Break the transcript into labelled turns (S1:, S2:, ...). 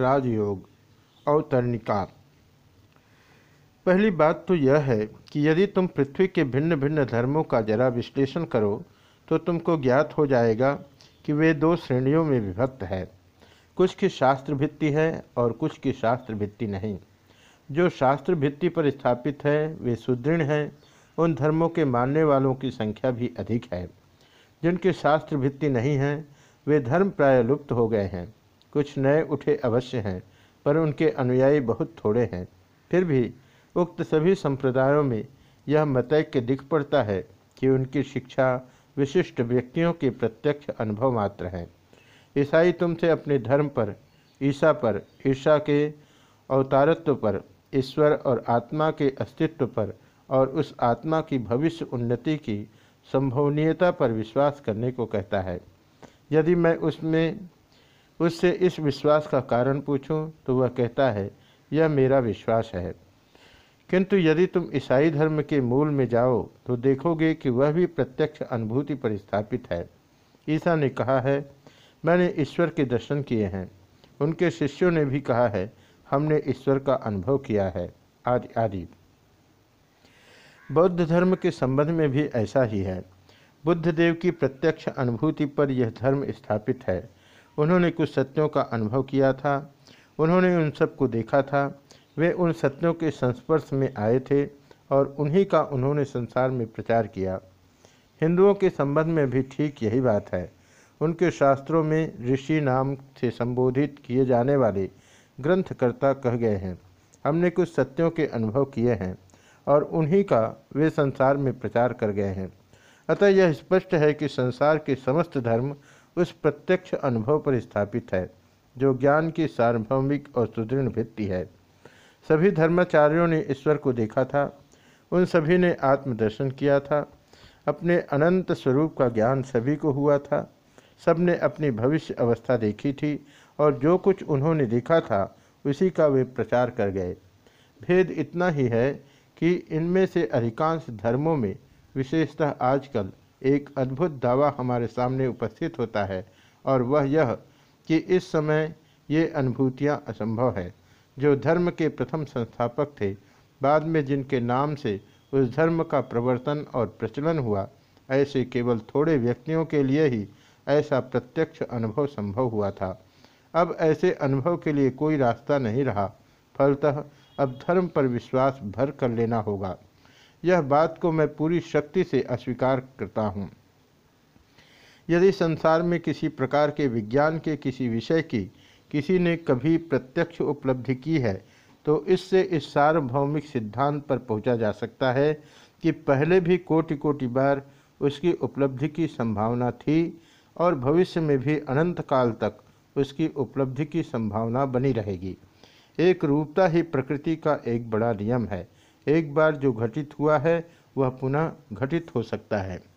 S1: राजयोग अवतरणिका पहली बात तो यह है कि यदि तुम पृथ्वी के भिन्न भिन्न धर्मों का जरा विश्लेषण करो तो तुमको ज्ञात हो जाएगा कि वे दो श्रेणियों में विभक्त है। कुछ की शास्त्र भित्ति है और कुछ की शास्त्र भित्ति नहीं। जो शास्त्र भित्ति पर स्थापित है, वे सुदृढ़ हैं। उन धर्मों के मानने वालों की संख्या भी अधिक है। जिनके शास्त्र भित्ति नहीं है, वे धर्म प्राय लुप्त हो गए हैं। कुछ नए उठे अवश्य हैं, पर उनके अनुयायी बहुत थोड़े हैं। फिर भी उक्त सभी संप्रदायों में यह मतैक्य दिख पड़ता है कि उनकी शिक्षा विशिष्ट व्यक्तियों के प्रत्यक्ष अनुभव मात्र है। ईसाई तुमसे अपने धर्म पर, ईसा पर ईर्षा के अवतारत्व पर, ईश्वर और आत्मा के अस्तित्व पर और उस आत्मा की भविष्य उन्नति की संभवनीयता पर विश्वास करने को कहता है। यदि मैं उसमें उससे इस विश्वास का कारण पूछूँ तो वह कहता है, यह मेरा विश्वास है। किंतु यदि तुम ईसाई धर्म के मूल में जाओ तो देखोगे कि वह भी प्रत्यक्ष अनुभूति पर स्थापित है। ईसा ने कहा है, मैंने ईश्वर के दर्शन किए हैं। उनके शिष्यों ने भी कहा है, हमने ईश्वर का अनुभव किया है। आदि आदि। बौद्ध धर्म के संबंध में भी ऐसा ही है। बुद्ध देव की प्रत्यक्ष अनुभूति पर यह धर्म स्थापित है। उन्होंने कुछ सत्यों का अनुभव किया था। उन्होंने उन सबको देखा था। वे उन सत्यों के संस्पर्श में आए थे और उन्हीं का उन्होंने संसार में प्रचार किया। हिंदुओं के संबंध में भी ठीक यही बात है। उनके शास्त्रों में ऋषि नाम से संबोधित किए जाने वाले ग्रंथकर्ता कह गए हैं। हमने कुछ सत्यों के अनुभव किए हैं और उन्हीं का वे संसार में प्रचार कर गए हैं। अतः यह स्पष्ट है कि संसार के समस्त धर्म उस प्रत्यक्ष अनुभव पर स्थापित है, जो ज्ञान की सार्वभौमिक और सुदृढ़ भित्ति है। सभी धर्माचार्यों ने ईश्वर को देखा था। उन सभी ने आत्मदर्शन किया था। अपने अनंत स्वरूप का ज्ञान सभी को हुआ था। सबने अपनी भविष्य अवस्था देखी थी और जो कुछ उन्होंने देखा था, उसी का वे प्रचार कर गए। भेद इतना ही है कि इनमें से अधिकांश धर्मों में, विशेषतः आजकल एक अद्भुत दावा हमारे सामने उपस्थित होता है और वह यह कि इस समय ये अनुभूतियाँ असंभव है। जो धर्म के प्रथम संस्थापक थे, बाद में जिनके नाम से उस धर्म का प्रवर्तन और प्रचलन हुआ, ऐसे केवल थोड़े व्यक्तियों के लिए ही ऐसा प्रत्यक्ष अनुभव संभव हुआ था। अब ऐसे अनुभव के लिए कोई रास्ता नहीं रहा। फलतः अब धर्म पर विश्वास भर कर लेना होगा। यह बात को मैं पूरी शक्ति से अस्वीकार करता हूँ। यदि संसार में किसी प्रकार के विज्ञान के किसी विषय की किसी ने कभी प्रत्यक्ष उपलब्धि की है तो इससे इस सार्वभौमिक सिद्धांत पर पहुँचा जा सकता है कि पहले भी कोटि कोटि बार उसकी उपलब्धि की संभावना थी और भविष्य में भी अनंत काल तक उसकी उपलब्धि की संभावना बनी रहेगी। एक रूपता ही प्रकृति का एक बड़ा नियम है। एक बार जो घटित हुआ है वह पुनः घटित हो सकता है।